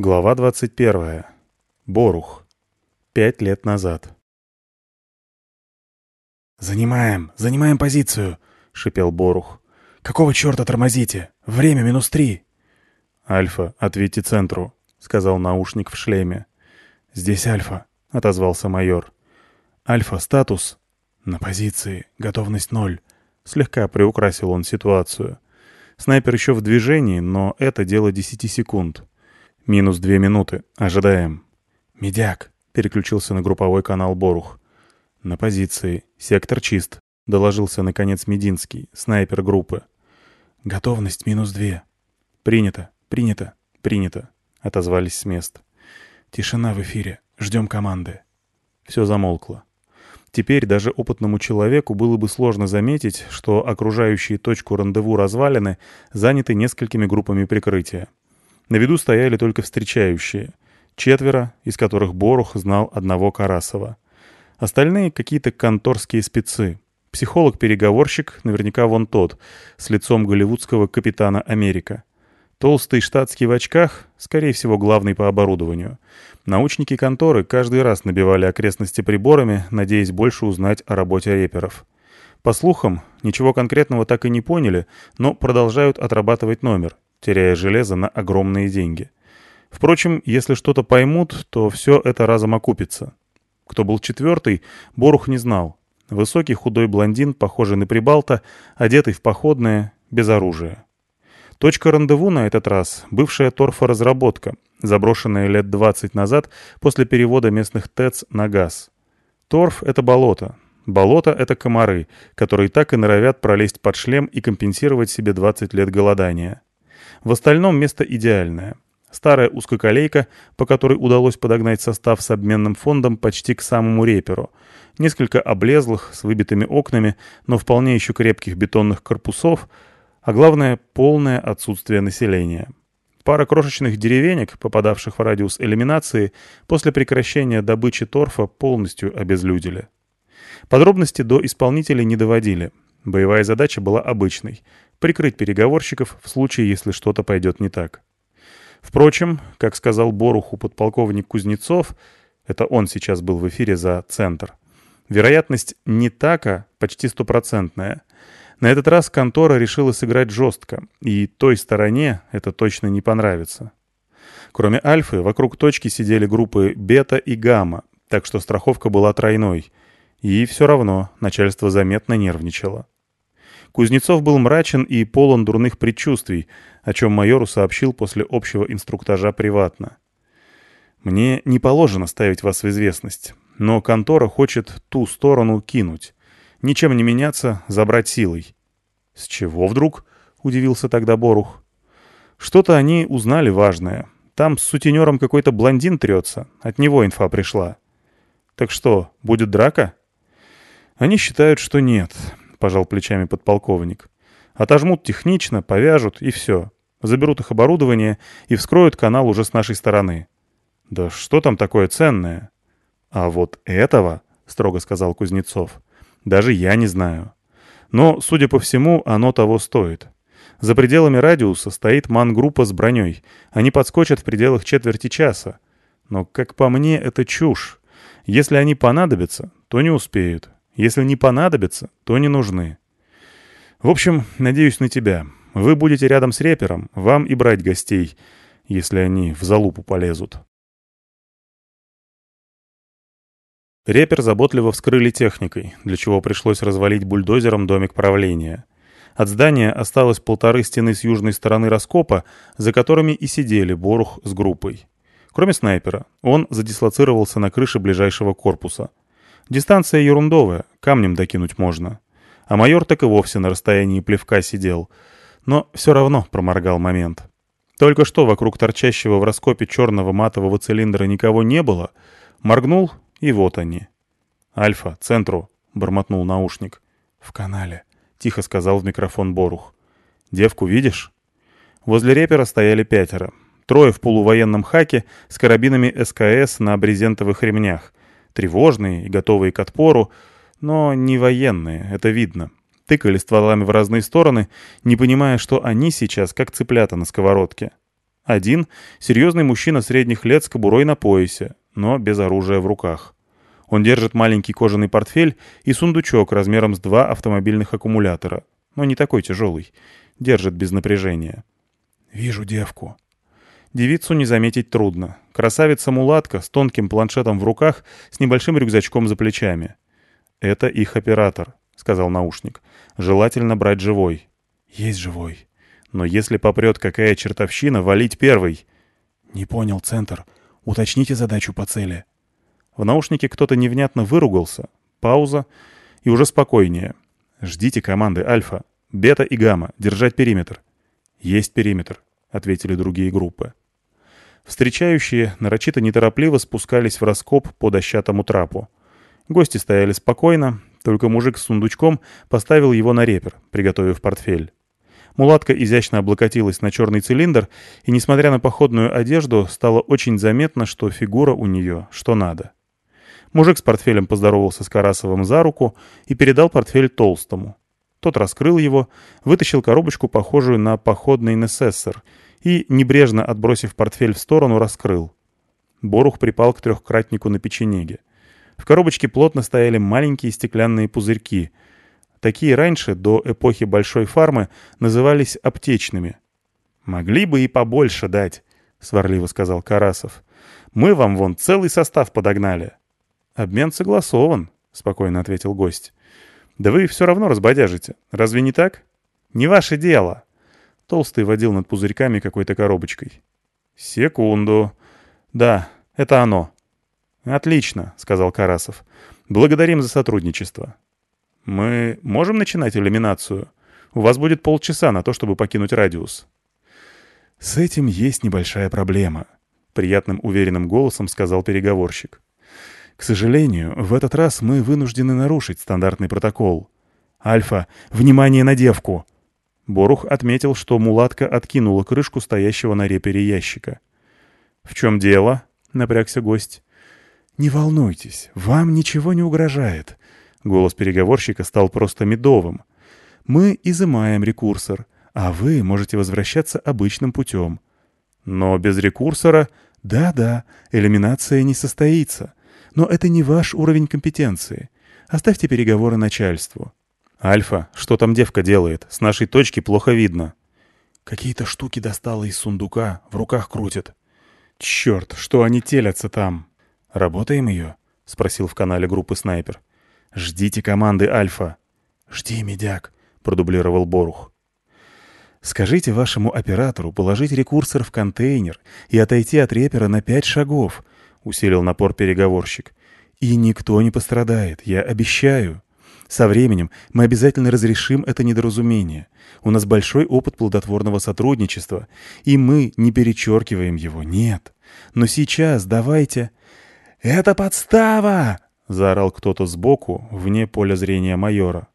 Глава 21. Борух. Пять лет назад. «Занимаем, занимаем позицию!» — шипел Борух. «Какого черта тормозите? Время минус три!» «Альфа, ответьте центру», — сказал наушник в шлеме. «Здесь Альфа», — отозвался майор. «Альфа, статус?» «На позиции. Готовность ноль». Слегка приукрасил он ситуацию. Снайпер еще в движении, но это дело десяти секунд. «Минус две минуты. Ожидаем». «Медяк», — переключился на групповой канал Борух. «На позиции. Сектор чист», — доложился, наконец, Мединский, снайпер группы. «Готовность минус две». «Принято, принято, принято», — отозвались с мест. «Тишина в эфире. Ждем команды». Все замолкло. Теперь даже опытному человеку было бы сложно заметить, что окружающие точку рандеву развалины заняты несколькими группами прикрытия. На виду стояли только встречающие. Четверо, из которых Борух знал одного Карасова. Остальные какие-то конторские спецы. Психолог-переговорщик, наверняка вон тот, с лицом голливудского капитана Америка. Толстый штатский в очках, скорее всего, главный по оборудованию. Научники конторы каждый раз набивали окрестности приборами, надеясь больше узнать о работе реперов. По слухам, ничего конкретного так и не поняли, но продолжают отрабатывать номер, теряя железо на огромные деньги. Впрочем, если что-то поймут, то все это разом окупится. Кто был четвертый, Борух не знал. Высокий худой блондин, похожий на прибалта, одетый в походное, без оружия. Точка рандеву на этот раз — бывшая торфоразработка, заброшенная лет 20 назад после перевода местных ТЭЦ на газ. Торф — это болото. Болото — это комары, которые так и норовят пролезть под шлем и компенсировать себе 20 лет голодания. В остальном место идеальное. Старая узкоколейка, по которой удалось подогнать состав с обменным фондом почти к самому реперу. Несколько облезлых, с выбитыми окнами, но вполне еще крепких бетонных корпусов, а главное — полное отсутствие населения. Пара крошечных деревенек, попадавших в радиус элиминации, после прекращения добычи торфа полностью обезлюдили. Подробности до исполнителей не доводили. Боевая задача была обычной прикрыть переговорщиков в случае, если что-то пойдет не так. Впрочем, как сказал Боруху подполковник Кузнецов, это он сейчас был в эфире за «Центр», вероятность не така почти стопроцентная. На этот раз контора решила сыграть жестко, и той стороне это точно не понравится. Кроме Альфы, вокруг точки сидели группы Бета и Гамма, так что страховка была тройной. И все равно начальство заметно нервничало. Кузнецов был мрачен и полон дурных предчувствий, о чем майору сообщил после общего инструктажа приватно. «Мне не положено ставить вас в известность, но контора хочет ту сторону кинуть. Ничем не меняться, забрать силой». «С чего вдруг?» — удивился тогда Борух. «Что-то они узнали важное. Там с сутенером какой-то блондин трется. От него инфа пришла». «Так что, будет драка?» «Они считают, что нет. — пожал плечами подполковник. «Отожмут технично, повяжут и все. Заберут их оборудование и вскроют канал уже с нашей стороны». «Да что там такое ценное?» «А вот этого», — строго сказал Кузнецов, — «даже я не знаю. Но, судя по всему, оно того стоит. За пределами радиуса стоит ман-группа с броней. Они подскочат в пределах четверти часа. Но, как по мне, это чушь. Если они понадобятся, то не успеют. Если не понадобятся, то не нужны. В общем, надеюсь на тебя. Вы будете рядом с репером, вам и брать гостей, если они в залупу полезут. Репер заботливо вскрыли техникой, для чего пришлось развалить бульдозером домик правления. От здания осталось полторы стены с южной стороны раскопа, за которыми и сидели Борух с группой. Кроме снайпера, он задислоцировался на крыше ближайшего корпуса — Дистанция ерундовая, камнем докинуть можно. А майор так и вовсе на расстоянии плевка сидел. Но все равно проморгал момент. Только что вокруг торчащего в раскопе черного матового цилиндра никого не было. Моргнул, и вот они. «Альфа, центру», — бормотнул наушник. «В канале», — тихо сказал в микрофон Борух. «Девку видишь?» Возле репера стояли пятеро. Трое в полувоенном хаке с карабинами СКС на брезентовых ремнях тревожные и готовые к отпору, но не военные, это видно. Тыкали стволами в разные стороны, не понимая, что они сейчас как цыплята на сковородке. Один — серьезный мужчина средних лет с кобурой на поясе, но без оружия в руках. Он держит маленький кожаный портфель и сундучок размером с два автомобильных аккумулятора, но не такой тяжелый. Держит без напряжения. «Вижу девку». Девицу не заметить трудно. Красавица-мулатка с тонким планшетом в руках, с небольшим рюкзачком за плечами. «Это их оператор», — сказал наушник. «Желательно брать живой». «Есть живой». «Но если попрет какая чертовщина, валить первый». «Не понял, Центр. Уточните задачу по цели». В наушнике кто-то невнятно выругался. Пауза. И уже спокойнее. «Ждите команды Альфа. Бета и Гамма. Держать периметр». «Есть периметр», — ответили другие группы. Встречающие нарочито неторопливо спускались в раскоп по дощатому трапу. Гости стояли спокойно, только мужик с сундучком поставил его на репер, приготовив портфель. Мулатка изящно облокотилась на черный цилиндр, и, несмотря на походную одежду, стало очень заметно, что фигура у нее что надо. Мужик с портфелем поздоровался с Карасовым за руку и передал портфель Толстому. Тот раскрыл его, вытащил коробочку, похожую на походный Несессор, и, небрежно отбросив портфель в сторону, раскрыл. Борух припал к трехкратнику на печенеге. В коробочке плотно стояли маленькие стеклянные пузырьки. Такие раньше, до эпохи большой фармы, назывались аптечными. «Могли бы и побольше дать», — сварливо сказал Карасов. «Мы вам вон целый состав подогнали». «Обмен согласован», — спокойно ответил гость. «Да вы все равно разбодяжите. Разве не так?» «Не ваше дело». Толстый водил над пузырьками какой-то коробочкой. «Секунду. Да, это оно». «Отлично», — сказал Карасов. «Благодарим за сотрудничество». «Мы можем начинать иллюминацию? У вас будет полчаса на то, чтобы покинуть радиус». «С этим есть небольшая проблема», — приятным уверенным голосом сказал переговорщик. К сожалению, в этот раз мы вынуждены нарушить стандартный протокол. «Альфа, внимание на девку!» Борух отметил, что мулатка откинула крышку стоящего на репере ящика. «В чем дело?» — напрягся гость. «Не волнуйтесь, вам ничего не угрожает». Голос переговорщика стал просто медовым. «Мы изымаем рекурсор, а вы можете возвращаться обычным путем». «Но без рекурсора...» «Да-да, элиминация не состоится. Но это не ваш уровень компетенции. Оставьте переговоры начальству». «Альфа, что там девка делает? С нашей точки плохо видно». «Какие-то штуки достала из сундука, в руках крутит». «Черт, что они телятся там?» «Работаем ее?» — спросил в канале группы снайпер. «Ждите команды Альфа». «Жди, медяк», — продублировал Борух. «Скажите вашему оператору положить рекурсор в контейнер и отойти от репера на пять шагов», — усилил напор переговорщик. «И никто не пострадает, я обещаю. Со временем мы обязательно разрешим это недоразумение. У нас большой опыт плодотворного сотрудничества, и мы не перечеркиваем его, нет. Но сейчас давайте...» «Это подстава!» — заорал кто-то сбоку, вне поля зрения майора.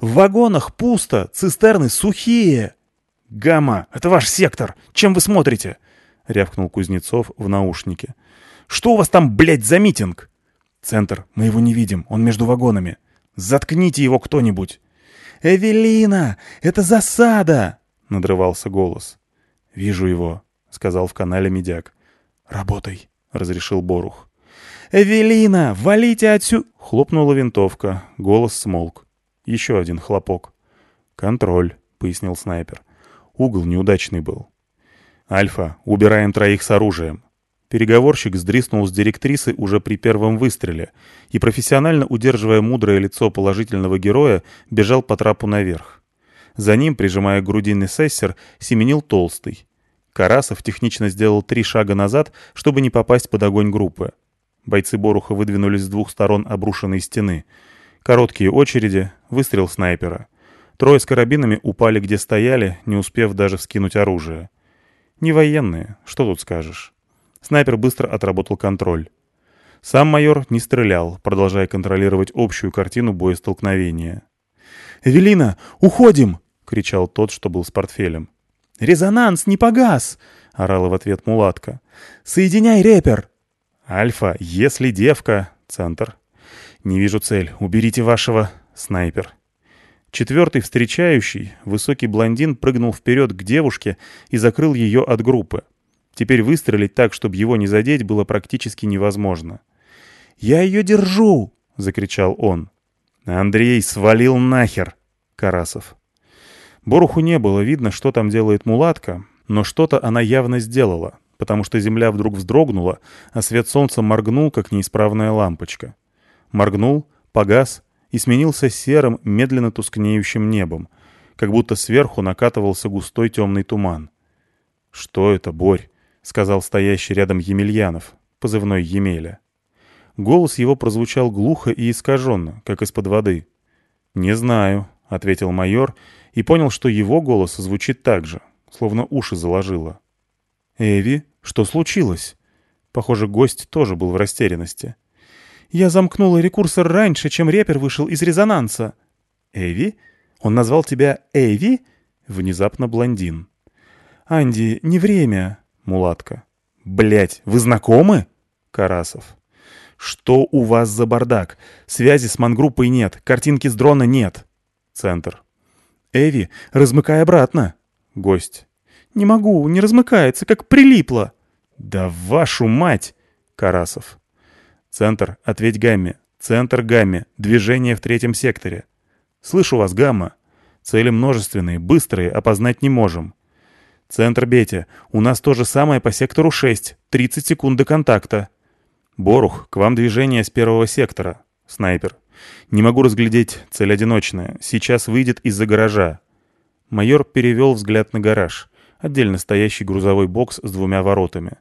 «В вагонах пусто, цистерны сухие!» «Гамма, это ваш сектор! Чем вы смотрите?» — рявкнул Кузнецов в наушнике. Что у вас там, блядь, за митинг?» «Центр. Мы его не видим. Он между вагонами». «Заткните его кто-нибудь!» «Эвелина! Это засада!» — надрывался голос. «Вижу его», — сказал в канале медяк. «Работай», — разрешил Борух. «Эвелина, валите отсюда!» Хлопнула винтовка. Голос смолк. Еще один хлопок. «Контроль», — пояснил снайпер. Угол неудачный был. «Альфа, убираем троих с оружием. Переговорщик сдриснул с директрисы уже при первом выстреле и, профессионально удерживая мудрое лицо положительного героя, бежал по трапу наверх. За ним, прижимая к груди Несессер, семенил Толстый. Карасов технично сделал три шага назад, чтобы не попасть под огонь группы. Бойцы Боруха выдвинулись с двух сторон обрушенной стены. Короткие очереди, выстрел снайпера. Трое с карабинами упали где стояли, не успев даже вскинуть оружие. Не военные, что тут скажешь. Снайпер быстро отработал контроль. Сам майор не стрелял, продолжая контролировать общую картину боестолкновения. «Эвелина, уходим!» — кричал тот, что был с портфелем. «Резонанс не погас!» — орала в ответ мулатка. «Соединяй репер!» «Альфа, если девка...» — центр. «Не вижу цель. Уберите вашего...» — снайпер. Четвертый встречающий, высокий блондин, прыгнул вперед к девушке и закрыл ее от группы. Теперь выстрелить так, чтобы его не задеть, было практически невозможно. «Я ее держу!» — закричал он. «Андрей свалил нахер!» — Карасов. Боруху не было видно, что там делает мулатка, но что-то она явно сделала, потому что земля вдруг вздрогнула, а свет солнца моргнул, как неисправная лампочка. Моргнул, погас и сменился серым, медленно тускнеющим небом, как будто сверху накатывался густой темный туман. «Что это, Борь?» — сказал стоящий рядом Емельянов, позывной Емеля. Голос его прозвучал глухо и искаженно, как из-под воды. «Не знаю», — ответил майор, и понял, что его голос звучит так же, словно уши заложило. «Эви, что случилось?» Похоже, гость тоже был в растерянности. «Я замкнула рекурсор раньше, чем репер вышел из резонанса». «Эви? Он назвал тебя Эви?» Внезапно блондин. «Анди, не время», — мулатка. «Блядь, вы знакомы?» Карасов. «Что у вас за бардак? Связи с мангруппой нет, картинки с дрона нет». Центр. «Эви, размыкай обратно». Гость. «Не могу, не размыкается, как прилипло». «Да вашу мать!» Карасов. «Центр, ответь Гамме. Центр Гамме. Движение в третьем секторе. Слышу вас, Гамма. Цели множественные, быстрые, опознать не можем. Центр Бетя. У нас то же самое по сектору 6. 30 секунд до контакта. «Борух, к вам движение с первого сектора. Снайпер. Не могу разглядеть, цель одиночная. Сейчас выйдет из-за гаража». Майор перевел взгляд на гараж. Отдельно стоящий грузовой бокс с двумя воротами.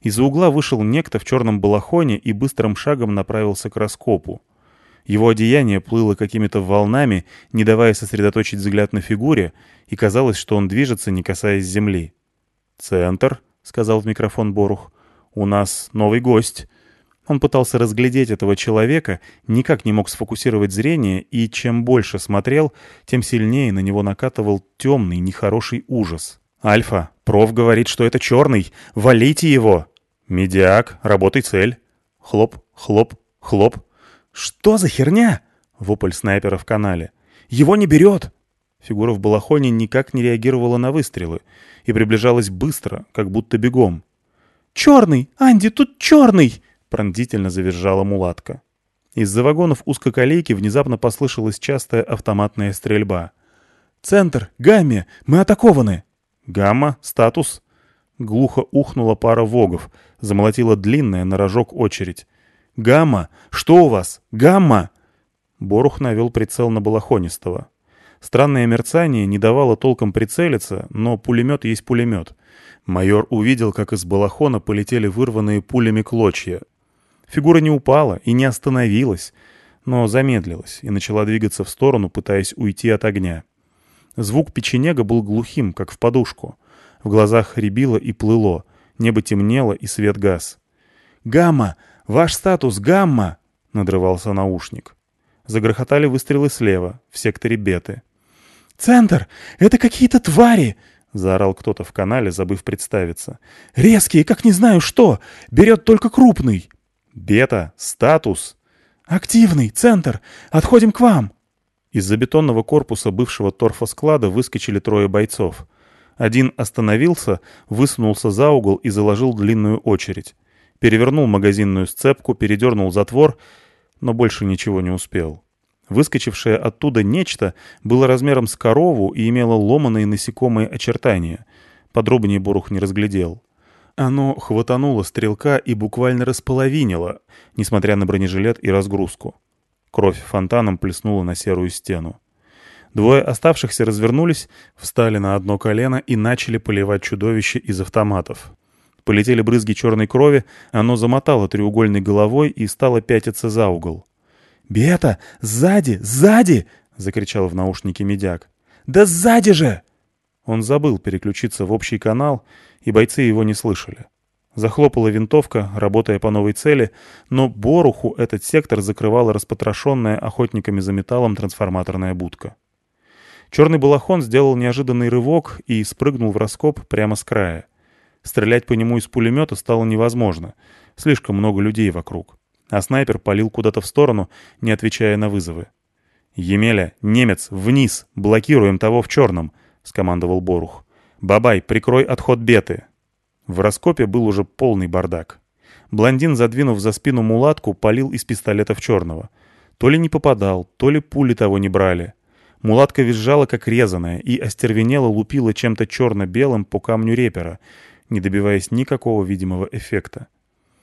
Из-за угла вышел некто в черном балахоне и быстрым шагом направился к раскопу. Его одеяние плыло какими-то волнами, не давая сосредоточить взгляд на фигуре, и казалось, что он движется, не касаясь земли. «Центр», — сказал в микрофон Борух, — «у нас новый гость. Он пытался разглядеть этого человека, никак не мог сфокусировать зрение, и чем больше смотрел, тем сильнее на него накатывал темный, нехороший ужас. «Альфа, проф говорит, что это черный! Валите его!» «Медиак, работай цель!» Хлоп, хлоп, хлоп. «Что за херня?» — вопль снайпера в канале. «Его не берет!» Фигура в балахоне никак не реагировала на выстрелы и приближалась быстро, как будто бегом. «Черный! Анди, тут черный!» — пронзительно завизжала мулатка. Из-за вагонов узкоколейки внезапно послышалась частая автоматная стрельба. «Центр! Гамме! Мы атакованы!» «Гамма? Статус?» Глухо ухнула пара вогов, замолотила длинная на рожок очередь. «Гамма! Что у вас? Гамма!» Борух навел прицел на Балахонистого. Странное мерцание не давало толком прицелиться, но пулемет есть пулемет. Майор увидел, как из балахона полетели вырванные пулями клочья, Фигура не упала и не остановилась, но замедлилась и начала двигаться в сторону, пытаясь уйти от огня. Звук печенега был глухим, как в подушку. В глазах рябило и плыло, небо темнело и свет газ. «Гамма! Ваш статус гамма!» — надрывался наушник. Загрохотали выстрелы слева, в секторе беты. «Центр! Это какие-то твари!» — заорал кто-то в канале, забыв представиться. «Резкие, как не знаю что! Берет только крупный!» «Бета! Статус!» «Активный! Центр! Отходим к вам!» Из-за бетонного корпуса бывшего торфосклада выскочили трое бойцов. Один остановился, высунулся за угол и заложил длинную очередь. Перевернул магазинную сцепку, передернул затвор, но больше ничего не успел. Выскочившее оттуда нечто было размером с корову и имело ломаные насекомые очертания. Подробнее Борух не разглядел. Оно хватануло стрелка и буквально располовинило, несмотря на бронежилет и разгрузку. Кровь фонтаном плеснула на серую стену. Двое оставшихся развернулись, встали на одно колено и начали поливать чудовище из автоматов. Полетели брызги черной крови, оно замотало треугольной головой и стало пятиться за угол. «Бета! Сзади! Сзади!» — закричал в наушнике медяк. «Да сзади же!» Он забыл переключиться в общий канал, и бойцы его не слышали. Захлопала винтовка, работая по новой цели, но Боруху этот сектор закрывала распотрошенная охотниками за металлом трансформаторная будка. Черный балахон сделал неожиданный рывок и спрыгнул в раскоп прямо с края. Стрелять по нему из пулемета стало невозможно, слишком много людей вокруг. А снайпер палил куда-то в сторону, не отвечая на вызовы. «Емеля, немец, вниз! Блокируем того в черном!» — скомандовал Борух. «Бабай, прикрой отход беты!» В раскопе был уже полный бардак. Блондин, задвинув за спину мулатку, палил из пистолета в черного. То ли не попадал, то ли пули того не брали. Мулатка визжала, как резаная, и остервенело лупила чем-то черно-белым по камню репера, не добиваясь никакого видимого эффекта.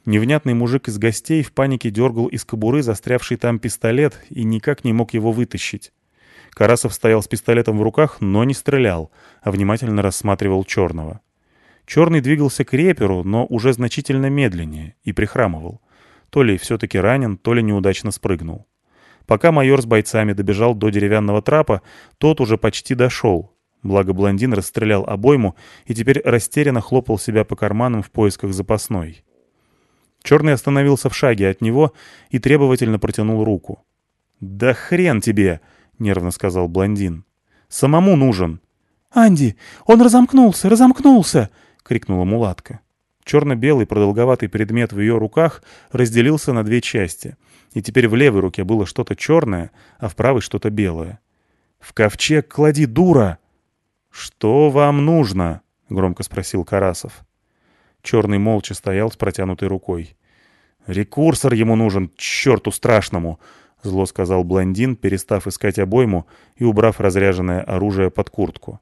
Невнятный мужик из гостей в панике дергал из кобуры застрявший там пистолет и никак не мог его вытащить. Карасов стоял с пистолетом в руках, но не стрелял, а внимательно рассматривал черного. Черный двигался к реперу, но уже значительно медленнее, и прихрамывал. То ли все-таки ранен, то ли неудачно спрыгнул. Пока майор с бойцами добежал до деревянного трапа, тот уже почти дошел. Благо блондин расстрелял обойму и теперь растерянно хлопал себя по карманам в поисках запасной. Черный остановился в шаге от него и требовательно протянул руку. «Да хрен тебе!» — нервно сказал блондин. «Самому нужен!» «Анди, он разомкнулся, разомкнулся!» — крикнула мулатка. Черно-белый продолговатый предмет в ее руках разделился на две части, и теперь в левой руке было что-то черное, а в правой что-то белое. «В ковчег клади, дура!» «Что вам нужно?» — громко спросил Карасов. Черный молча стоял с протянутой рукой. «Рекурсор ему нужен, черту страшному!» — зло сказал блондин, перестав искать обойму и убрав разряженное оружие под куртку.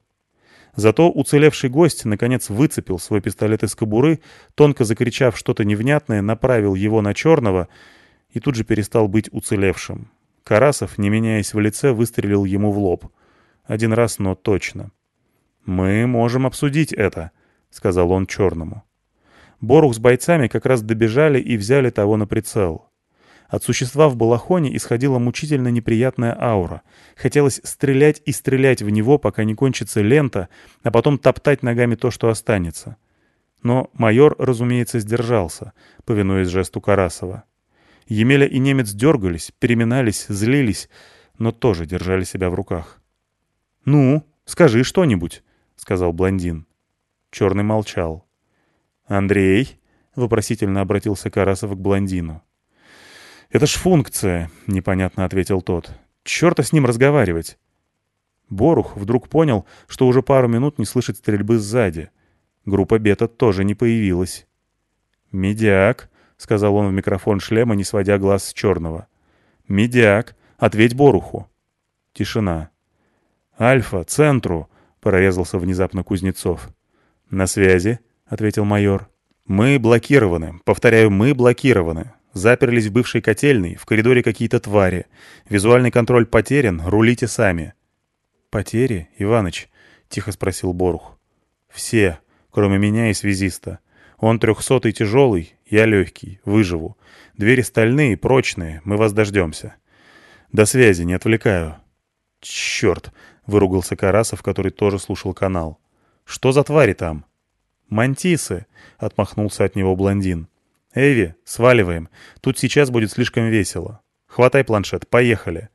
Зато уцелевший гость, наконец, выцепил свой пистолет из кобуры, тонко закричав что-то невнятное, направил его на черного и тут же перестал быть уцелевшим. Карасов, не меняясь в лице, выстрелил ему в лоб. Один раз, но точно. «Мы можем обсудить это», — сказал он черному. Борух с бойцами как раз добежали и взяли того на прицел. От существа в балахоне исходила мучительно неприятная аура. Хотелось стрелять и стрелять в него, пока не кончится лента, а потом топтать ногами то, что останется. Но майор, разумеется, сдержался, повинуясь жесту Карасова. Емеля и немец дергались, переминались, злились, но тоже держали себя в руках. «Ну, скажи что-нибудь», — сказал блондин. Черный молчал. «Андрей?» — вопросительно обратился Карасов к блондину. «Это ж функция», — непонятно ответил тот. «Чёрта с ним разговаривать». Борух вдруг понял, что уже пару минут не слышит стрельбы сзади. Группа бета тоже не появилась. «Медяк», — сказал он в микрофон шлема, не сводя глаз с черного. «Медяк, ответь Боруху». Тишина. «Альфа, центру», — прорезался внезапно Кузнецов. «На связи», — ответил майор. «Мы блокированы. Повторяю, мы блокированы. Заперлись в бывшей котельной, в коридоре какие-то твари. Визуальный контроль потерян, рулите сами». «Потери, Иваныч?» — тихо спросил Борух. «Все, кроме меня и связиста. Он трехсотый тяжелый, я легкий, выживу. Двери стальные, прочные, мы вас дождемся. До связи, не отвлекаю». «Черт!» — выругался Карасов, который тоже слушал канал. «Что за твари там?» «Мантисы!» — отмахнулся от него блондин. «Эви, сваливаем. Тут сейчас будет слишком весело. Хватай планшет, поехали».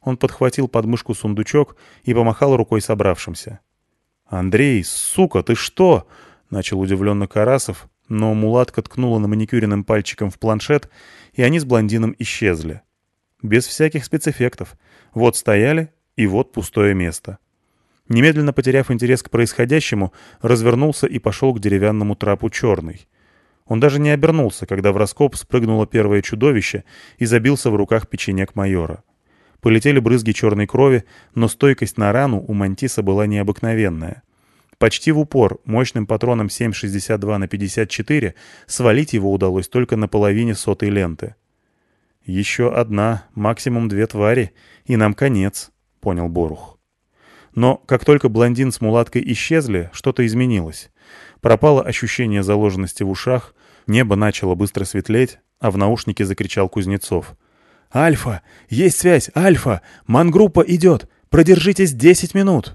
Он подхватил подмышку сундучок и помахал рукой собравшимся. «Андрей, сука, ты что?» — начал удивленно Карасов, но мулатка ткнула на маникюренным пальчиком в планшет, и они с блондином исчезли. Без всяких спецэффектов. Вот стояли, и вот пустое место. Немедленно потеряв интерес к происходящему, развернулся и пошел к деревянному трапу черный. Он даже не обернулся, когда в раскоп спрыгнуло первое чудовище и забился в руках печенек майора. Полетели брызги черной крови, но стойкость на рану у Мантиса была необыкновенная. Почти в упор, мощным патроном 7,62 на 54, свалить его удалось только на половине сотой ленты. «Еще одна, максимум две твари, и нам конец», — понял Борух. Но как только блондин с мулаткой исчезли, что-то изменилось. Пропало ощущение заложенности в ушах, небо начало быстро светлеть, а в наушнике закричал Кузнецов. «Альфа! Есть связь! Альфа! Мангруппа идет! Продержитесь 10 минут!»